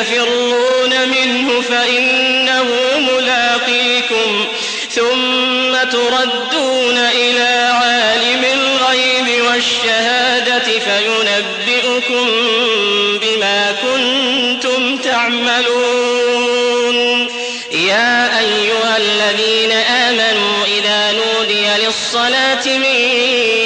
تفرون منه فإنه ملاقيكم ثم تردون إلى عالم الغيب والشهادة فينبئكم بما كنتم تعملون. يا أيها الذين آمنوا إذا نودي للصلاة من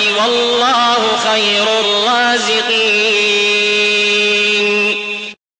والله خير الرازقين.